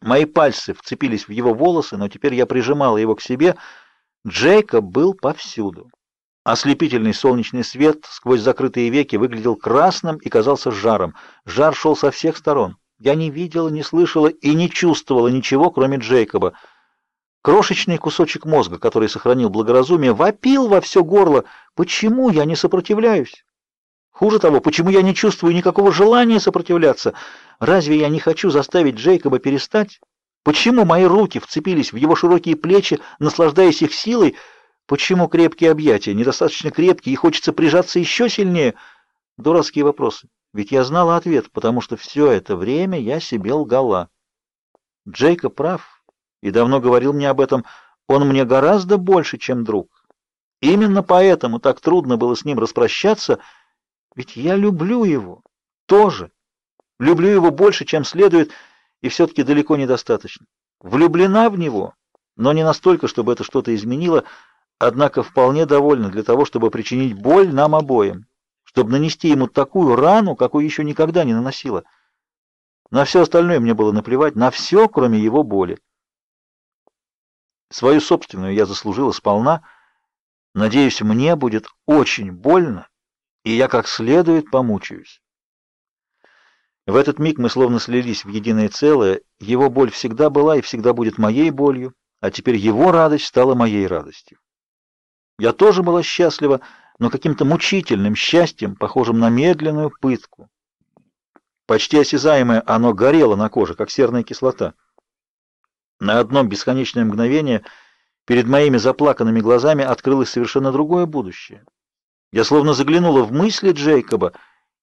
Мои пальцы вцепились в его волосы, но теперь я прижимала его к себе. Джейкоб был повсюду. Ослепительный солнечный свет сквозь закрытые веки выглядел красным и казался жаром. Жар шел со всех сторон. Я не видела, не слышала и не чувствовала ничего, кроме Джейкоба. Крошечный кусочек мозга, который сохранил благоразумие, вопил во все горло. Почему я не сопротивляюсь? Хуже того, почему я не чувствую никакого желания сопротивляться? Разве я не хочу заставить Джейкоба перестать? Почему мои руки вцепились в его широкие плечи, наслаждаясь их силой? Почему крепкие объятия недостаточно крепкие и хочется прижаться еще сильнее? Дурацкие вопросы. Ведь я знала ответ, потому что все это время я себе лгала. Джейкоб прав и давно говорил мне об этом, он мне гораздо больше, чем друг. Именно поэтому так трудно было с ним распрощаться, ведь я люблю его тоже. Люблю его больше, чем следует, и все таки далеко недостаточно. Влюблена в него, но не настолько, чтобы это что-то изменило, однако вполне довольна для того, чтобы причинить боль нам обоим, чтобы нанести ему такую рану, какую еще никогда не наносила. На все остальное мне было наплевать, на все, кроме его боли. Свою собственную я заслужила сполна. Надеюсь, мне будет очень больно, и я как следует помучаюсь. В этот миг мы словно слились в единое целое. Его боль всегда была и всегда будет моей болью, а теперь его радость стала моей радостью. Я тоже была счастлива, но каким-то мучительным счастьем, похожим на медленную пытку. Почти осязаемое оно горело на коже, как серная кислота. На одно бесконечное мгновение перед моими заплаканными глазами открылось совершенно другое будущее. Я словно заглянула в мысли Джейкоба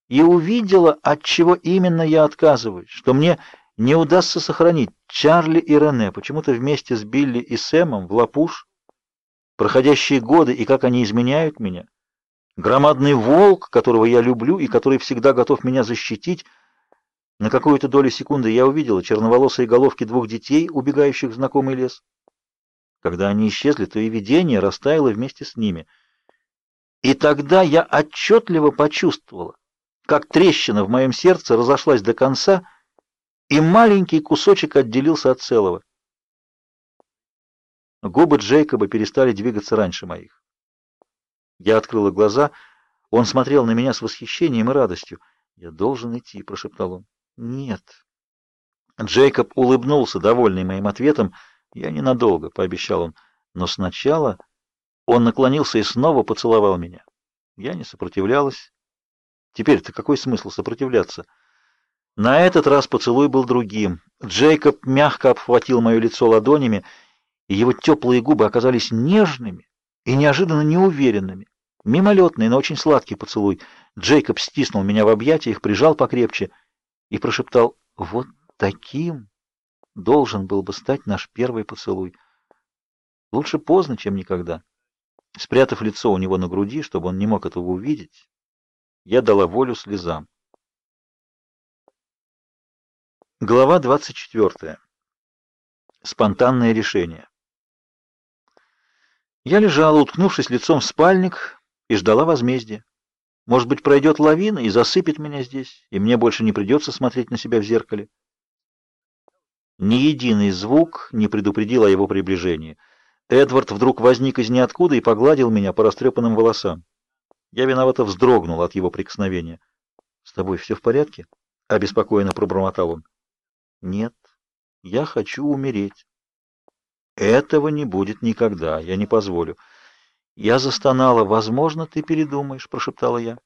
и увидела, от чего именно я отказываюсь, что мне не удастся сохранить Чарли и Рене, почему-то вместе с Билли и Сэмом в Лапуш, проходящие годы и как они изменяют меня. Громадный волк, которого я люблю и который всегда готов меня защитить, на какую-то долю секунды я увидела черноволосые головки двух детей, убегающих в знакомый лес. Когда они исчезли, то и видение растаяло вместе с ними. И тогда я отчетливо почувствовала, как трещина в моем сердце разошлась до конца, и маленький кусочек отделился от целого. Губы Джейкоба перестали двигаться раньше моих. Я открыла глаза, он смотрел на меня с восхищением и радостью. "Я должен идти", прошептал он. Нет. Джейкоб улыбнулся, довольный моим ответом. Я ненадолго, пообещал он, но сначала он наклонился и снова поцеловал меня. Я не сопротивлялась. Теперь-то какой смысл сопротивляться? На этот раз поцелуй был другим. Джейкоб мягко обхватил мое лицо ладонями, и его теплые губы оказались нежными и неожиданно неуверенными. Мимолетный, но очень сладкий поцелуй. Джейкоб стиснул меня в объятиях, прижал покрепче — и прошептал: "Вот таким должен был бы стать наш первый поцелуй. Лучше поздно, чем никогда". Спрятав лицо у него на груди, чтобы он не мог этого увидеть, я дала волю слезам. Глава 24. Спонтанное решение. Я лежала, уткнувшись лицом в спальник, и ждала возмездия. Может быть, пройдет лавина и засыпет меня здесь, и мне больше не придется смотреть на себя в зеркале. Ни единый звук не предупредил о его приближении. Эдвард вдруг возник из ниоткуда и погладил меня по растрепанным волосам. Я виновато вздрогнул от его прикосновения. "С тобой все в порядке?" обеспокоенно пробормотал он. "Нет, я хочу умереть. Этого не будет никогда, я не позволю". Я застонала. "Возможно, ты передумаешь", прошептала я.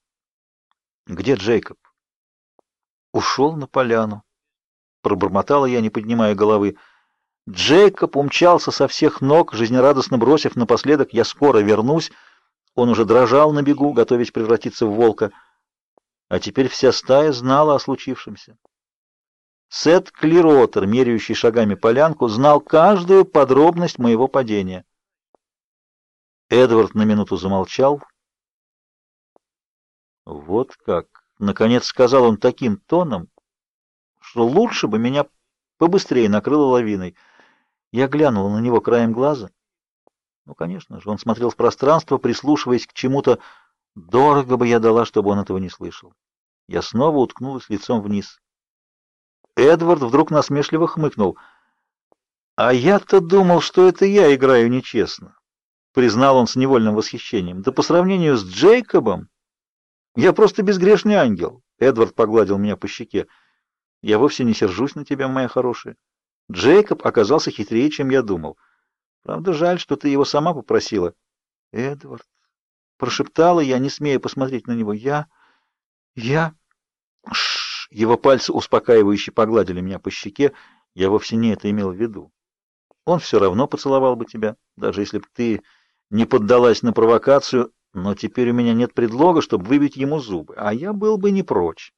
"Где Джейкоб?" «Ушел на поляну", пробормотала я, не поднимая головы. Джейкоб умчался со всех ног, жизнерадостно бросив напоследок: "Я скоро вернусь". Он уже дрожал на бегу, готовясь превратиться в волка. А теперь вся стая знала о случившемся. Сет Клиротер, меряющий шагами полянку, знал каждую подробность моего падения. Эдвард на минуту замолчал. Вот как, наконец сказал он таким тоном, что лучше бы меня побыстрее накрыло лавиной. Я глянула на него краем глаза. Ну, конечно же, он смотрел в пространство, прислушиваясь к чему-то. Дорого бы я дала, чтобы он этого не слышал. Я снова уткнулась лицом вниз. Эдвард вдруг насмешливо хмыкнул. «А я-то думал, что это я играю нечестно», — признал он с невольным восхищением. «Да по сравнению с Джейкобом я просто безгрешный ангел». Эдвард погладил меня по щеке. «Я вовсе не сержусь на тебя, моя хорошая. Джейкоб оказался хитрее, чем я думал. Правда, жаль, что ты его сама попросила». «Эдвард», — прошептала я, не смея посмотреть на него, — «я... я...» Шш! Его пальцы успокаивающе погладили меня по щеке. Я вовсе не это имел в виду. Он все равно поцеловал бы тебя, даже если бы ты не поддалась на провокацию, но теперь у меня нет предлога, чтобы выбить ему зубы, а я был бы не прочь.